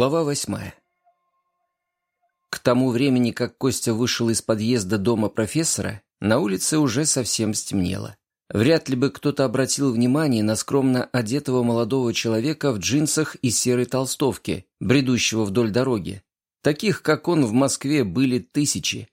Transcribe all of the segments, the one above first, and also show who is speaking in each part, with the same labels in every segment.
Speaker 1: Глава восьмая. К тому времени, как Костя вышел из подъезда дома профессора, на улице уже совсем стемнело. Вряд ли бы кто-то обратил внимание на скромно одетого молодого человека в джинсах и серой толстовке, бредущего вдоль дороги. Таких, как он, в Москве были тысячи.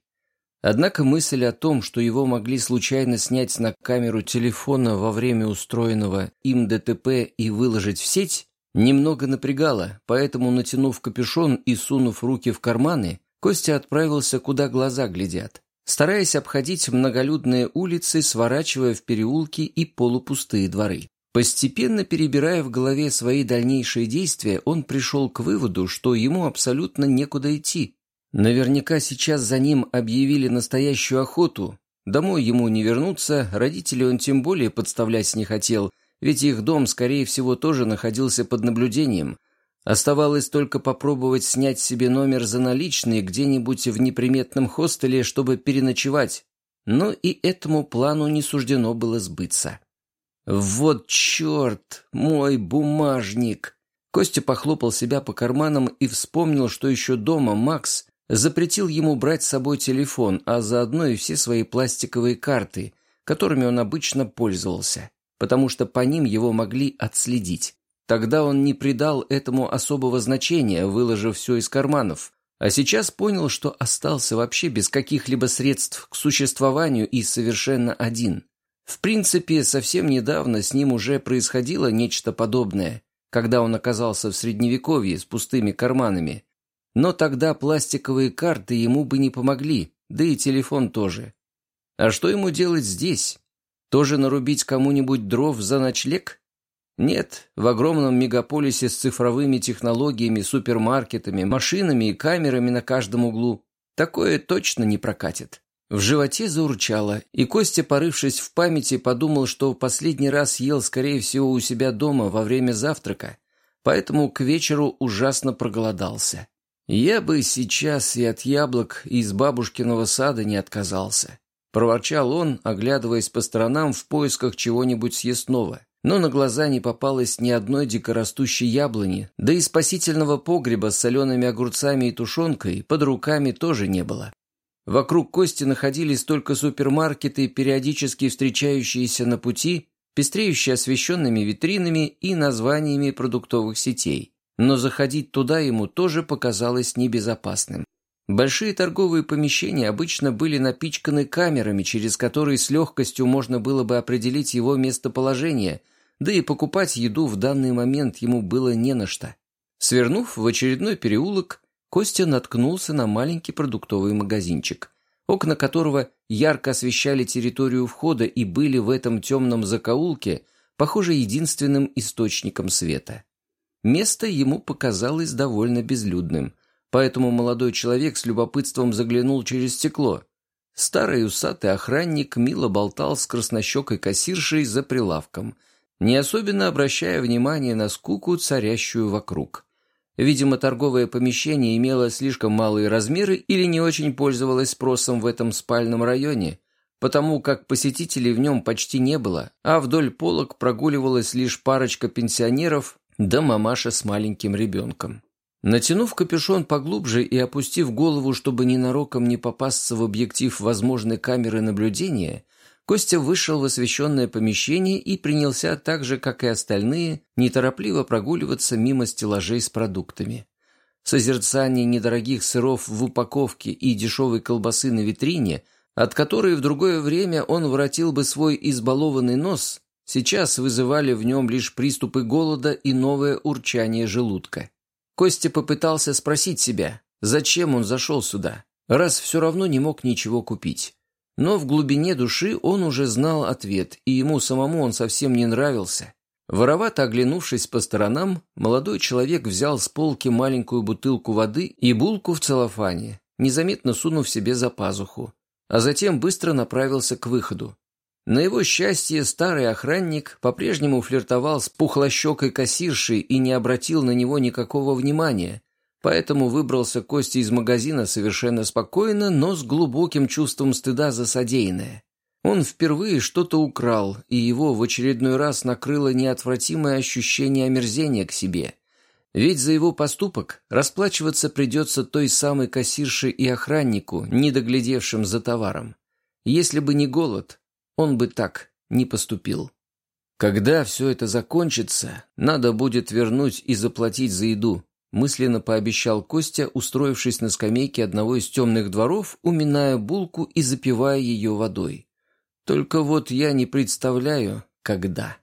Speaker 1: Однако мысль о том, что его могли случайно снять на камеру телефона во время устроенного им ДТП и выложить в сеть, Немного напрягало, поэтому, натянув капюшон и сунув руки в карманы, Костя отправился, куда глаза глядят, стараясь обходить многолюдные улицы, сворачивая в переулки и полупустые дворы. Постепенно перебирая в голове свои дальнейшие действия, он пришел к выводу, что ему абсолютно некуда идти. Наверняка сейчас за ним объявили настоящую охоту. Домой ему не вернуться, родителей он тем более подставлять не хотел – ведь их дом, скорее всего, тоже находился под наблюдением. Оставалось только попробовать снять себе номер за наличные где-нибудь в неприметном хостеле, чтобы переночевать. Но и этому плану не суждено было сбыться. «Вот черт! Мой бумажник!» Костя похлопал себя по карманам и вспомнил, что еще дома Макс запретил ему брать с собой телефон, а заодно и все свои пластиковые карты, которыми он обычно пользовался потому что по ним его могли отследить. Тогда он не придал этому особого значения, выложив все из карманов, а сейчас понял, что остался вообще без каких-либо средств к существованию и совершенно один. В принципе, совсем недавно с ним уже происходило нечто подобное, когда он оказался в Средневековье с пустыми карманами. Но тогда пластиковые карты ему бы не помогли, да и телефон тоже. А что ему делать здесь? Тоже нарубить кому-нибудь дров за ночлег? Нет, в огромном мегаполисе с цифровыми технологиями, супермаркетами, машинами и камерами на каждом углу такое точно не прокатит. В животе заурчало, и Костя, порывшись в памяти, подумал, что последний раз ел, скорее всего, у себя дома во время завтрака, поэтому к вечеру ужасно проголодался. Я бы сейчас и от яблок из бабушкиного сада не отказался. Проворчал он, оглядываясь по сторонам в поисках чего-нибудь съестного. Но на глаза не попалось ни одной дикорастущей яблони, да и спасительного погреба с солеными огурцами и тушенкой под руками тоже не было. Вокруг Кости находились только супермаркеты, периодически встречающиеся на пути, пестреющие освещенными витринами и названиями продуктовых сетей. Но заходить туда ему тоже показалось небезопасным. Большие торговые помещения обычно были напичканы камерами, через которые с легкостью можно было бы определить его местоположение, да и покупать еду в данный момент ему было не на что. Свернув в очередной переулок, Костя наткнулся на маленький продуктовый магазинчик, окна которого ярко освещали территорию входа и были в этом темном закоулке, похоже, единственным источником света. Место ему показалось довольно безлюдным – поэтому молодой человек с любопытством заглянул через стекло. Старый усатый охранник мило болтал с краснощекой кассиршей за прилавком, не особенно обращая внимание на скуку, царящую вокруг. Видимо, торговое помещение имело слишком малые размеры или не очень пользовалось спросом в этом спальном районе, потому как посетителей в нем почти не было, а вдоль полок прогуливалась лишь парочка пенсионеров да мамаша с маленьким ребенком. Натянув капюшон поглубже и опустив голову, чтобы ненароком не попасться в объектив возможной камеры наблюдения, Костя вышел в освещенное помещение и принялся так же, как и остальные, неторопливо прогуливаться мимо стеллажей с продуктами. Созерцание недорогих сыров в упаковке и дешевой колбасы на витрине, от которой в другое время он воротил бы свой избалованный нос, сейчас вызывали в нем лишь приступы голода и новое урчание желудка. Костя попытался спросить себя, зачем он зашел сюда, раз все равно не мог ничего купить. Но в глубине души он уже знал ответ, и ему самому он совсем не нравился. Воровато оглянувшись по сторонам, молодой человек взял с полки маленькую бутылку воды и булку в целлофане, незаметно сунув себе за пазуху, а затем быстро направился к выходу. На его счастье старый охранник по-прежнему флиртовал с пухлощекой кассиршей и не обратил на него никакого внимания, поэтому выбрался Костя из магазина совершенно спокойно, но с глубоким чувством стыда за содеянное. Он впервые что-то украл, и его в очередной раз накрыло неотвратимое ощущение омерзения к себе. Ведь за его поступок расплачиваться придется той самой кассирше и охраннику, не доглядевшим за товаром. Если бы не голод, он бы так не поступил. Когда все это закончится, надо будет вернуть и заплатить за еду, мысленно пообещал Костя, устроившись на скамейке одного из темных дворов, уминая булку и запивая ее водой. Только вот я не представляю, когда.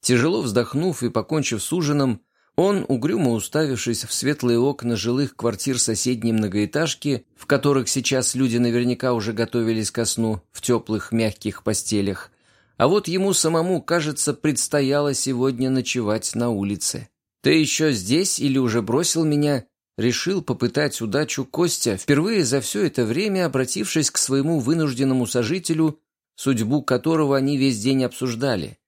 Speaker 1: Тяжело вздохнув и покончив с ужином, он, угрюмо уставившись в светлые окна жилых квартир соседней многоэтажки, в которых сейчас люди наверняка уже готовились ко сну в теплых мягких постелях, а вот ему самому, кажется, предстояло сегодня ночевать на улице. «Ты еще здесь или уже бросил меня?» Решил попытать удачу Костя, впервые за все это время обратившись к своему вынужденному сожителю, судьбу которого они весь день обсуждали,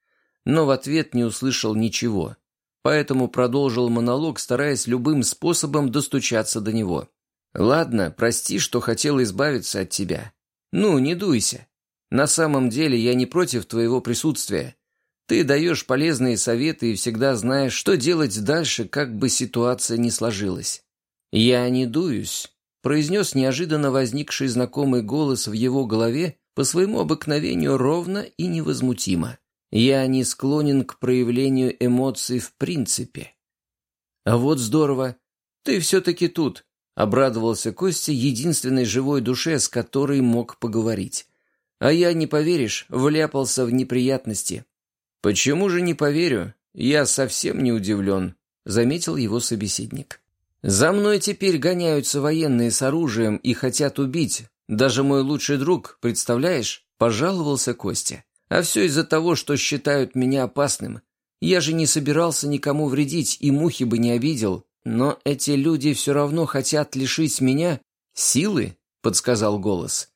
Speaker 1: но в ответ не услышал ничего поэтому продолжил монолог, стараясь любым способом достучаться до него. «Ладно, прости, что хотел избавиться от тебя. Ну, не дуйся. На самом деле я не против твоего присутствия. Ты даешь полезные советы и всегда знаешь, что делать дальше, как бы ситуация ни сложилась. Я не дуюсь», — произнес неожиданно возникший знакомый голос в его голове по своему обыкновению ровно и невозмутимо. Я не склонен к проявлению эмоций в принципе. А вот здорово. Ты все-таки тут, — обрадовался Костя единственной живой душе, с которой мог поговорить. А я, не поверишь, вляпался в неприятности. Почему же не поверю? Я совсем не удивлен, — заметил его собеседник. За мной теперь гоняются военные с оружием и хотят убить. Даже мой лучший друг, представляешь, пожаловался Костя. А все из-за того, что считают меня опасным. Я же не собирался никому вредить и мухи бы не обидел. Но эти люди все равно хотят лишить меня силы, подсказал голос.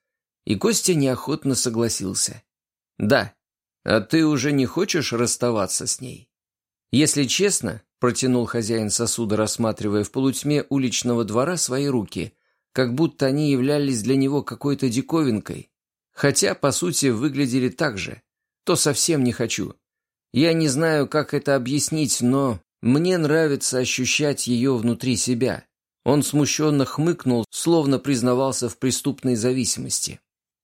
Speaker 1: И Костя неохотно согласился. Да, а ты уже не хочешь расставаться с ней? Если честно, протянул хозяин сосуда, рассматривая в полутьме уличного двора свои руки, как будто они являлись для него какой-то диковинкой, хотя, по сути, выглядели так же то совсем не хочу. Я не знаю, как это объяснить, но мне нравится ощущать ее внутри себя. Он смущенно хмыкнул, словно признавался в преступной зависимости.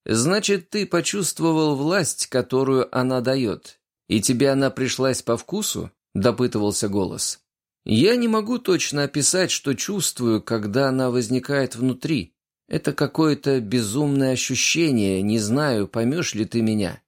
Speaker 1: «Значит, ты почувствовал власть, которую она дает, и тебе она пришлась по вкусу?» – допытывался голос. «Я не могу точно описать, что чувствую, когда она возникает внутри. Это какое-то безумное ощущение, не знаю, поймешь ли ты меня.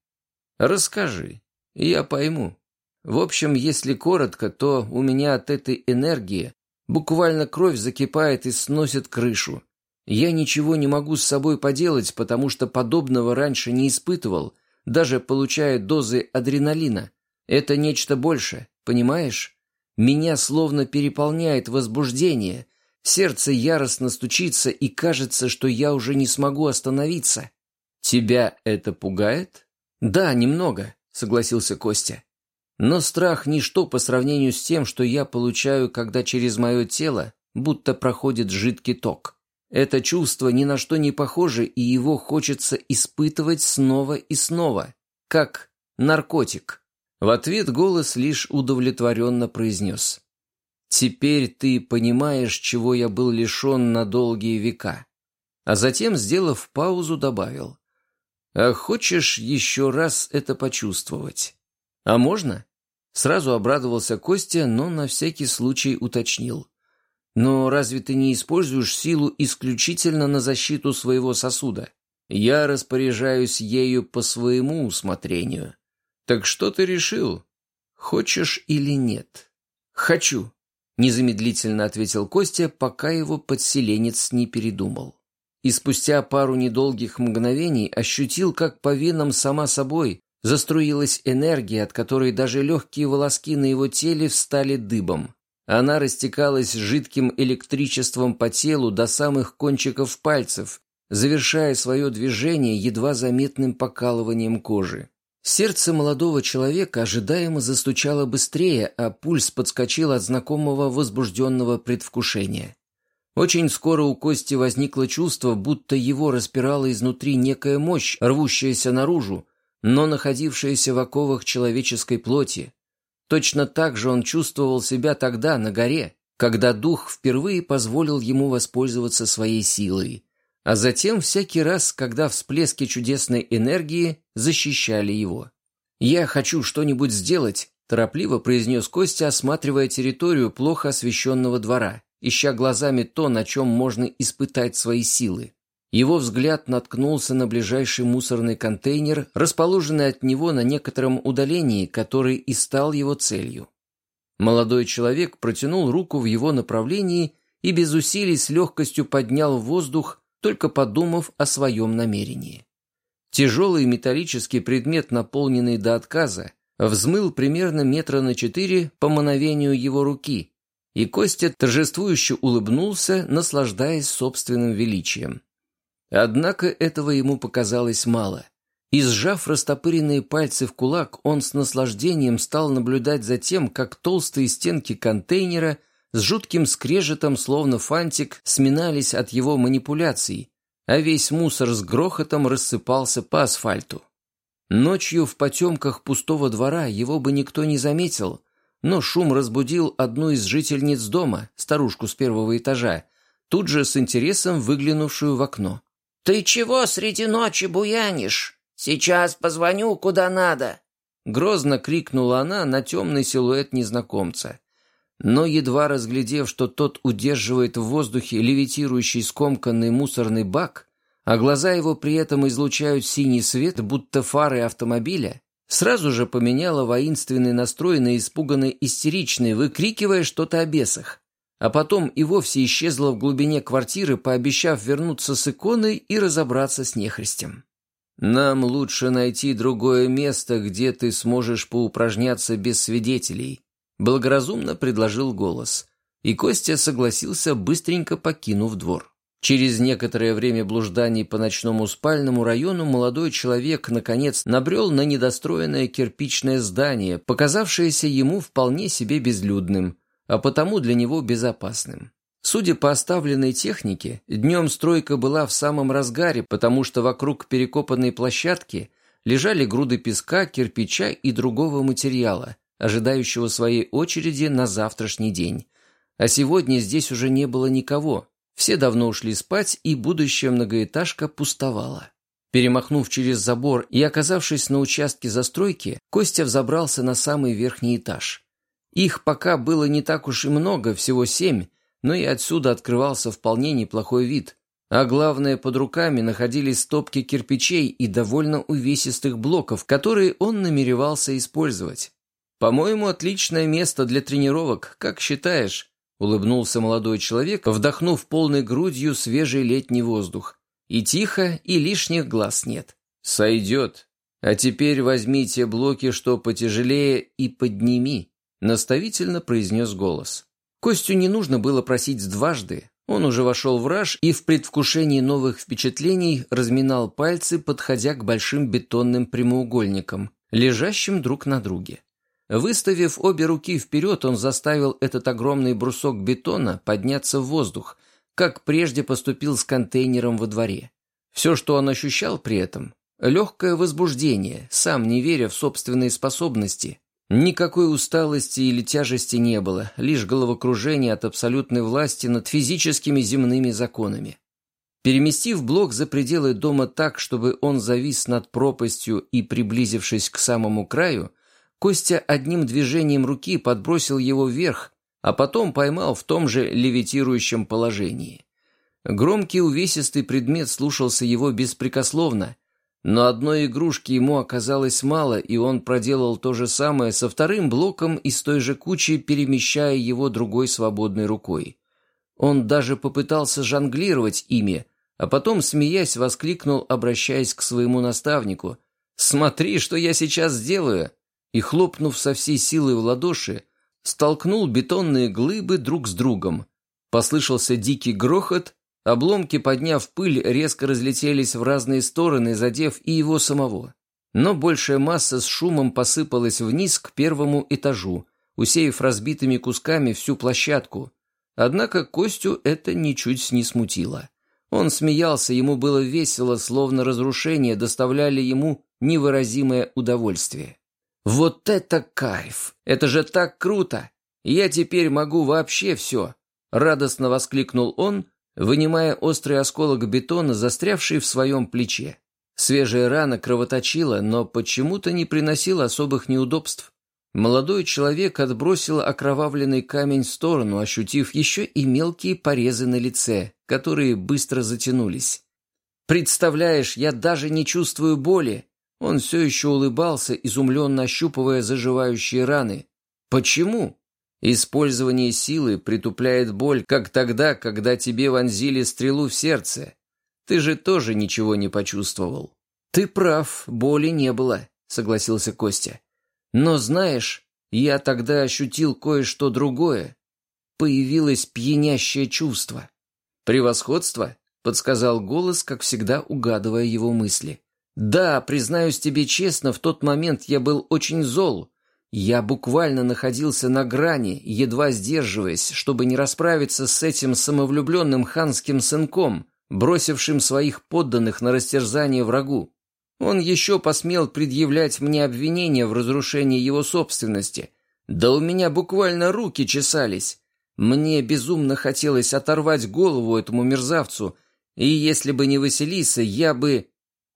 Speaker 1: Расскажи, я пойму. В общем, если коротко, то у меня от этой энергии буквально кровь закипает и сносит крышу. Я ничего не могу с собой поделать, потому что подобного раньше не испытывал, даже получая дозы адреналина. Это нечто большее, понимаешь? Меня словно переполняет возбуждение, сердце яростно стучится и кажется, что я уже не смогу остановиться. Тебя это пугает? «Да, немного», — согласился Костя. «Но страх — ничто по сравнению с тем, что я получаю, когда через мое тело будто проходит жидкий ток. Это чувство ни на что не похоже, и его хочется испытывать снова и снова, как наркотик». В ответ голос лишь удовлетворенно произнес. «Теперь ты понимаешь, чего я был лишен на долгие века». А затем, сделав паузу, добавил. А хочешь еще раз это почувствовать? А можно? Сразу обрадовался Костя, но на всякий случай уточнил. Но разве ты не используешь силу исключительно на защиту своего сосуда? Я распоряжаюсь ею по своему усмотрению. Так что ты решил? Хочешь или нет? Хочу, незамедлительно ответил Костя, пока его подселенец не передумал и спустя пару недолгих мгновений ощутил, как по венам сама собой заструилась энергия, от которой даже легкие волоски на его теле встали дыбом. Она растекалась жидким электричеством по телу до самых кончиков пальцев, завершая свое движение едва заметным покалыванием кожи. Сердце молодого человека ожидаемо застучало быстрее, а пульс подскочил от знакомого возбужденного предвкушения. Очень скоро у Кости возникло чувство, будто его распирала изнутри некая мощь, рвущаяся наружу, но находившаяся в оковах человеческой плоти. Точно так же он чувствовал себя тогда, на горе, когда дух впервые позволил ему воспользоваться своей силой, а затем всякий раз, когда всплески чудесной энергии защищали его. «Я хочу что-нибудь сделать», – торопливо произнес Костя, осматривая территорию плохо освещенного двора, ища глазами то, на чем можно испытать свои силы. Его взгляд наткнулся на ближайший мусорный контейнер, расположенный от него на некотором удалении, который и стал его целью. Молодой человек протянул руку в его направлении и без усилий с легкостью поднял в воздух, только подумав о своем намерении. Тяжелый металлический предмет, наполненный до отказа, взмыл примерно метра на четыре по мановению его руки, и Костя торжествующе улыбнулся, наслаждаясь собственным величием. Однако этого ему показалось мало. И сжав растопыренные пальцы в кулак, он с наслаждением стал наблюдать за тем, как толстые стенки контейнера с жутким скрежетом, словно фантик, сминались от его манипуляций, а весь мусор с грохотом рассыпался по асфальту. Ночью в потемках пустого двора его бы никто не заметил, но шум разбудил одну из жительниц дома, старушку с первого этажа, тут же с интересом выглянувшую в окно.
Speaker 2: «Ты чего среди ночи буянишь? Сейчас позвоню куда надо!»
Speaker 1: Грозно крикнула она на темный силуэт незнакомца. Но, едва разглядев, что тот удерживает в воздухе левитирующий скомканный мусорный бак, а глаза его при этом излучают синий свет, будто фары автомобиля, сразу же поменяла воинственный настрой на испуганный истеричный, выкрикивая что-то о бесах а потом и вовсе исчезла в глубине квартиры, пообещав вернуться с иконой и разобраться с нехристем. «Нам лучше найти другое место, где ты сможешь поупражняться без свидетелей», благоразумно предложил голос, и Костя согласился, быстренько покинув двор. Через некоторое время блужданий по ночному спальному району молодой человек, наконец, набрел на недостроенное кирпичное здание, показавшееся ему вполне себе безлюдным – а потому для него безопасным. Судя по оставленной технике, днем стройка была в самом разгаре, потому что вокруг перекопанной площадки лежали груды песка, кирпича и другого материала, ожидающего своей очереди на завтрашний день. А сегодня здесь уже не было никого. Все давно ушли спать, и будущая многоэтажка пустовала. Перемахнув через забор и оказавшись на участке застройки, Костя взобрался на самый верхний этаж. Их пока было не так уж и много, всего семь, но и отсюда открывался вполне неплохой вид. А главное, под руками находились стопки кирпичей и довольно увесистых блоков, которые он намеревался использовать. «По-моему, отличное место для тренировок, как считаешь?» улыбнулся молодой человек, вдохнув полной грудью свежий летний воздух. И тихо, и лишних глаз нет. «Сойдет. А теперь возьми те блоки, что потяжелее, и подними» наставительно произнес голос. Костю не нужно было просить дважды. Он уже вошел в раж и в предвкушении новых впечатлений разминал пальцы, подходя к большим бетонным прямоугольникам, лежащим друг на друге. Выставив обе руки вперед, он заставил этот огромный брусок бетона подняться в воздух, как прежде поступил с контейнером во дворе. Все, что он ощущал при этом – легкое возбуждение, сам не веря в собственные способности, Никакой усталости или тяжести не было, лишь головокружение от абсолютной власти над физическими земными законами. Переместив блок за пределы дома так, чтобы он завис над пропастью и приблизившись к самому краю, Костя одним движением руки подбросил его вверх, а потом поймал в том же левитирующем положении. Громкий увесистый предмет слушался его беспрекословно, но одной игрушки ему оказалось мало, и он проделал то же самое со вторым блоком из той же кучи, перемещая его другой свободной рукой. Он даже попытался жонглировать ими, а потом, смеясь, воскликнул, обращаясь к своему наставнику. «Смотри, что я сейчас сделаю!» И, хлопнув со всей силой в ладоши, столкнул бетонные глыбы друг с другом. Послышался дикий грохот, Обломки, подняв пыль, резко разлетелись в разные стороны, задев и его самого. Но большая масса с шумом посыпалась вниз к первому этажу, усеяв разбитыми кусками всю площадку. Однако Костю это ничуть не смутило. Он смеялся, ему было весело, словно разрушения доставляли ему невыразимое удовольствие. «Вот это кайф! Это же так круто! Я теперь могу вообще все!» Радостно воскликнул он, вынимая острый осколок бетона, застрявший в своем плече. Свежая рана кровоточила, но почему-то не приносила особых неудобств. Молодой человек отбросил окровавленный камень в сторону, ощутив еще и мелкие порезы на лице, которые быстро затянулись. «Представляешь, я даже не чувствую боли!» Он все еще улыбался, изумленно ощупывая заживающие раны. «Почему?» Использование силы притупляет боль, как тогда, когда тебе вонзили стрелу в сердце. Ты же тоже ничего не почувствовал. Ты прав, боли не было, согласился Костя. Но знаешь, я тогда ощутил кое-что другое. Появилось пьянящее чувство. Превосходство? Подсказал голос, как всегда угадывая его мысли. Да, признаюсь тебе честно, в тот момент я был очень зол, я буквально находился на грани, едва сдерживаясь, чтобы не расправиться с этим самовлюбленным ханским сынком, бросившим своих подданных на растерзание врагу. Он еще посмел предъявлять мне обвинения в разрушении его собственности. Да у меня буквально руки чесались. Мне безумно хотелось оторвать голову этому мерзавцу, и если бы не Василиса, я бы...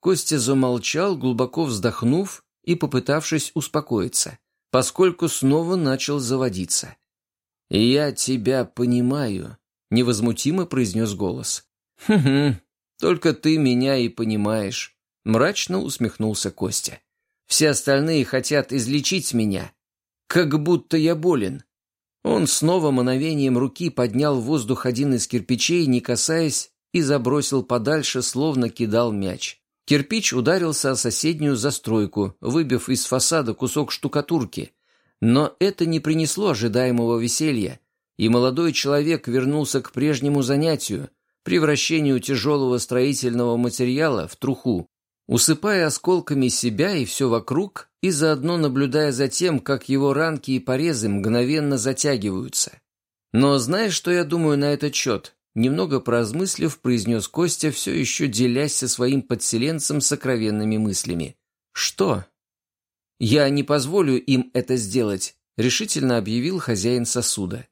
Speaker 1: Костя замолчал, глубоко вздохнув и попытавшись успокоиться поскольку снова начал заводиться. «Я тебя понимаю», — невозмутимо произнес голос. «Хм-хм, только ты меня и понимаешь», — мрачно усмехнулся Костя. «Все остальные хотят излечить меня, как будто я болен». Он снова мановением руки поднял в воздух один из кирпичей, не касаясь, и забросил подальше, словно кидал мяч. Кирпич ударился о соседнюю застройку, выбив из фасада кусок штукатурки. Но это не принесло ожидаемого веселья, и молодой человек вернулся к прежнему занятию, превращению тяжелого строительного материала в труху, усыпая осколками себя и все вокруг, и заодно наблюдая за тем, как его ранки и порезы мгновенно затягиваются. Но знаешь, что я думаю на этот счет? Немного поразмыслив, произнес Костя, все еще делясь со своим подселенцем сокровенными мыслями. «Что?» «Я не позволю им это сделать», — решительно объявил хозяин сосуда.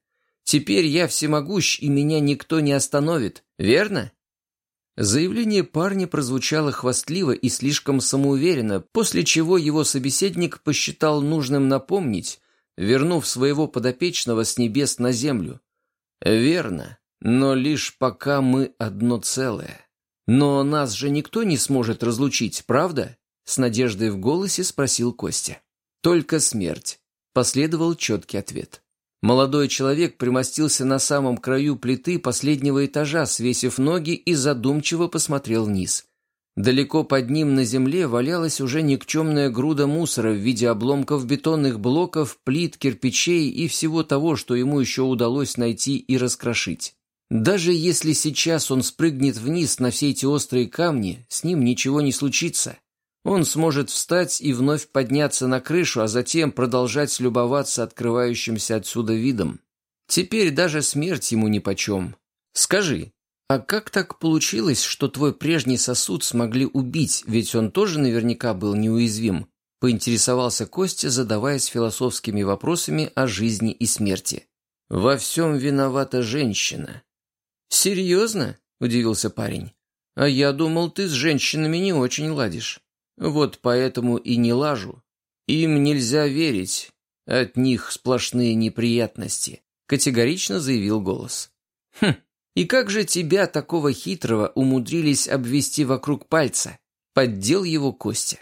Speaker 1: «Теперь я всемогущ, и меня никто не остановит, верно?» Заявление парня прозвучало хвастливо и слишком самоуверенно, после чего его собеседник посчитал нужным напомнить, вернув своего подопечного с небес на землю. «Верно. Но лишь пока мы одно целое. Но нас же никто не сможет разлучить, правда? С надеждой в голосе спросил Костя. Только смерть. Последовал четкий ответ. Молодой человек примостился на самом краю плиты последнего этажа, свесив ноги и задумчиво посмотрел вниз. Далеко под ним на земле валялась уже никчемная груда мусора в виде обломков бетонных блоков, плит, кирпичей и всего того, что ему еще удалось найти и раскрошить. Даже если сейчас он спрыгнет вниз на все эти острые камни, с ним ничего не случится. Он сможет встать и вновь подняться на крышу, а затем продолжать любоваться открывающимся отсюда видом. Теперь даже смерть ему нипочем. Скажи, а как так получилось, что твой прежний сосуд смогли убить, ведь он тоже наверняка был неуязвим? Поинтересовался Костя, задаваясь философскими вопросами о жизни и смерти. «Во всем виновата женщина», «Серьезно?» – удивился парень. «А я думал, ты с женщинами не очень ладишь. Вот поэтому и не лажу. Им нельзя верить. От них сплошные неприятности», – категорично заявил голос. «Хм, и как же тебя, такого хитрого, умудрились обвести вокруг пальца?» – поддел его Костя.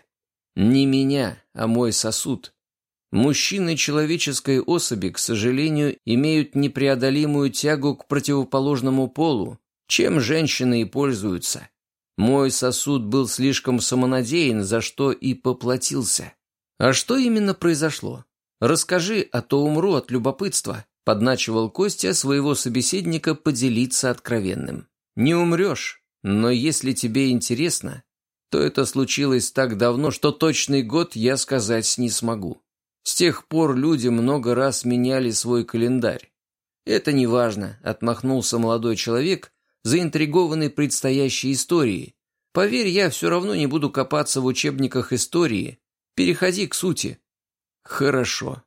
Speaker 1: «Не меня, а мой сосуд. Мужчины человеческой особи, к сожалению, имеют непреодолимую тягу к противоположному полу, чем женщины и пользуются. Мой сосуд был слишком самонадеян, за что и поплатился. А что именно произошло? Расскажи, а то умру от любопытства, подначивал Костя своего собеседника поделиться откровенным. Не умрешь, но если тебе интересно, то это случилось так давно, что точный год я сказать не смогу. С тех пор люди много раз меняли свой календарь. «Это не важно», — отмахнулся молодой человек, заинтригованный предстоящей историей. «Поверь, я все равно не буду копаться в учебниках истории. Переходи к сути». Хорошо.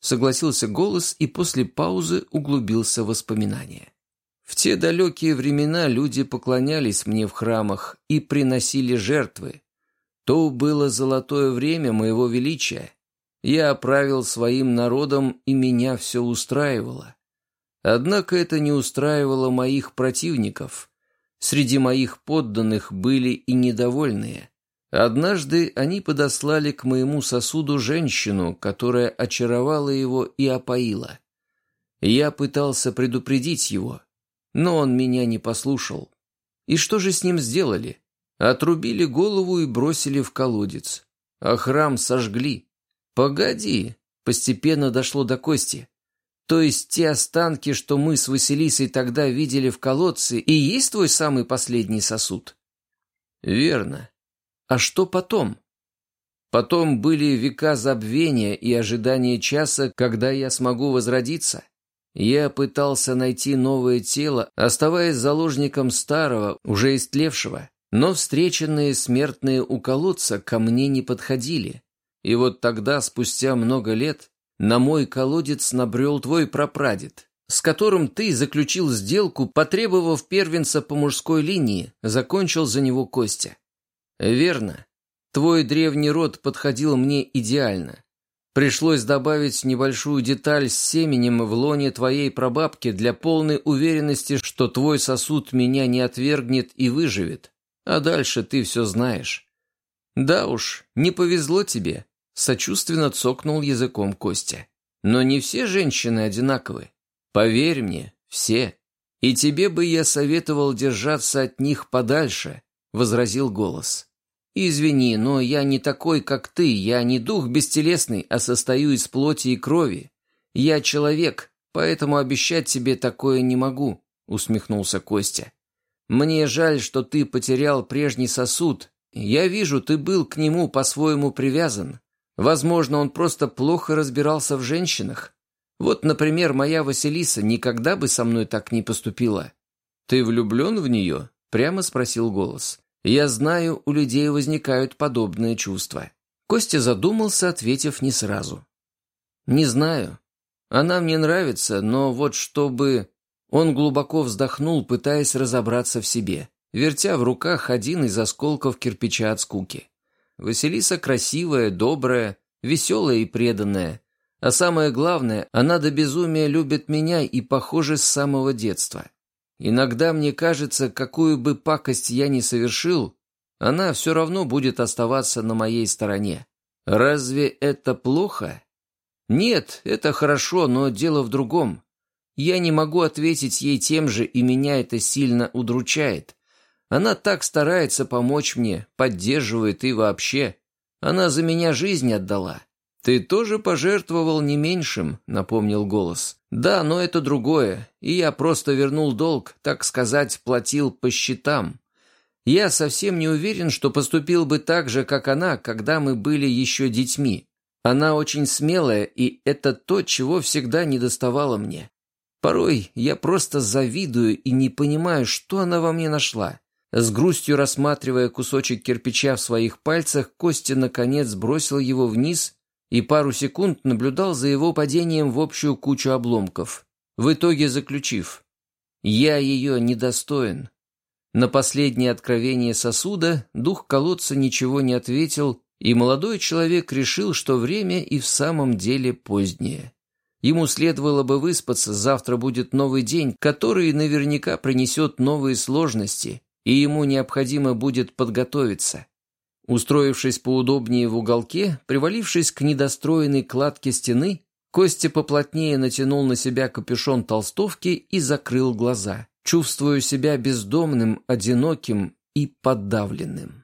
Speaker 1: Согласился голос и после паузы углубился в воспоминания. В те далекие времена люди поклонялись мне в храмах и приносили жертвы. То было золотое время моего величия. Я правил своим народом, и меня все устраивало. Однако это не устраивало моих противников. Среди моих подданных были и недовольные. Однажды они подослали к моему сосуду женщину, которая очаровала его и опоила. Я пытался предупредить его, но он меня не послушал. И что же с ним сделали? Отрубили голову и бросили в колодец. А храм сожгли. Погоди, постепенно дошло до кости. То есть те останки, что мы с Василисой тогда видели в колодце, и есть твой самый последний сосуд? Верно. А что потом? Потом были века забвения и ожидания часа, когда я смогу возродиться. Я пытался найти новое тело, оставаясь заложником старого, уже истлевшего, но встреченные смертные у колодца ко мне не подходили. И вот тогда, спустя много лет, на мой колодец набрел твой прапрадед, с которым ты заключил сделку, потребовав первенца по мужской линии, закончил за него Костя. Верно. Твой древний род подходил мне идеально. Пришлось добавить небольшую деталь с семенем в лоне твоей прабабки для полной уверенности, что твой сосуд меня не отвергнет и выживет. А дальше ты все знаешь. Да уж, не повезло тебе, сочувственно цокнул языком Костя. Но не все женщины одинаковы. Поверь мне, все. И тебе бы я советовал держаться от них подальше, возразил голос. «Извини, но я не такой, как ты, я не дух бестелесный, а состою из плоти и крови. Я человек, поэтому обещать тебе такое не могу», — усмехнулся Костя. «Мне жаль, что ты потерял прежний сосуд. Я вижу, ты был к нему по-своему привязан. Возможно, он просто плохо разбирался в женщинах. Вот, например, моя Василиса никогда бы со мной так не поступила». «Ты влюблен в нее?» — прямо спросил голос. Я знаю, у людей возникают подобные чувства. Костя задумался, ответив не сразу. Не знаю. Она мне нравится, но вот чтобы... Он глубоко вздохнул, пытаясь разобраться в себе, вертя в руках один из осколков кирпича от скуки. Василиса красивая, добрая, веселая и преданная. А самое главное, она до безумия любит меня и, похоже, с самого детства. Иногда мне кажется, какую бы пакость я ни совершил, она все равно будет оставаться на моей стороне. Разве это плохо? Нет, это хорошо, но дело в другом. Я не могу ответить ей тем же, и меня это сильно удручает. Она так старается помочь мне, поддерживает и вообще. Она за меня жизнь отдала. «Ты тоже пожертвовал не меньшим», — напомнил голос. «Да, но это другое, и я просто вернул долг, так сказать, платил по счетам. Я совсем не уверен, что поступил бы так же, как она, когда мы были еще детьми. Она очень смелая, и это то, чего всегда недоставало мне. Порой я просто завидую и не понимаю, что она во мне нашла». С грустью рассматривая кусочек кирпича в своих пальцах, Костя наконец бросил его вниз и пару секунд наблюдал за его падением в общую кучу обломков, в итоге заключив «Я ее недостоин». На последнее откровение сосуда дух колодца ничего не ответил, и молодой человек решил, что время и в самом деле позднее. Ему следовало бы выспаться, завтра будет новый день, который наверняка принесет новые сложности, и ему необходимо будет подготовиться. Устроившись поудобнее в уголке, привалившись к недостроенной кладке стены, Костя поплотнее натянул на себя капюшон толстовки и закрыл глаза, чувствуя себя бездомным, одиноким и подавленным.